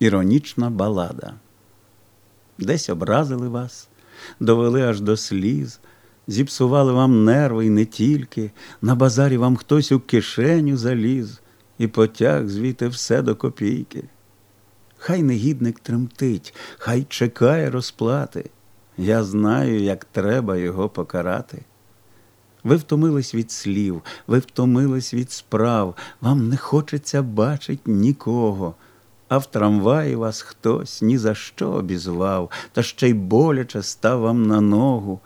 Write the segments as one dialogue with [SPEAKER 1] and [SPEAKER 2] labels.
[SPEAKER 1] Іронічна балада. Десь образили вас, довели аж до сліз, зіпсували вам нерви й не тільки, на базарі вам хтось у кишеню заліз і потяг звідти все до копійки. Хай негідник тремтить, хай чекає розплати. Я знаю, як треба його покарати. Ви втомились від слів, ви втомились від справ, вам не хочеться бачить нікого, а в трамваї вас хтось ні за що обізвав, та ще й боляче став вам на ногу.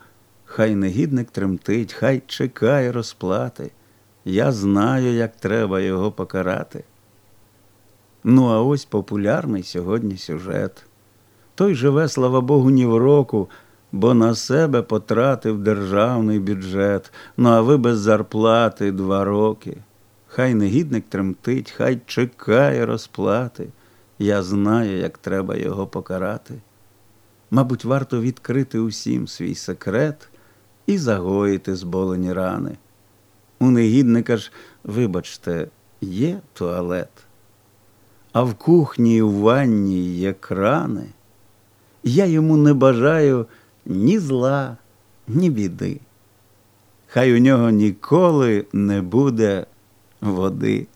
[SPEAKER 1] Хай негідник тремтить, хай чекає розплати. Я знаю, як треба його покарати. Ну, а ось популярний сьогодні сюжет. Той живе, слава Богу, ні в року, бо на себе потратив державний бюджет, ну а ви без зарплати два роки. Хай негідник тремтить, хай чекає розплати. Я знаю, як треба його покарати. Мабуть, варто відкрити усім свій секрет і загоїти зболені рани. У негідника ж, вибачте, є туалет, а в кухні і в ванні є крани. Я йому не бажаю ні зла, ні біди. Хай у нього ніколи не буде води.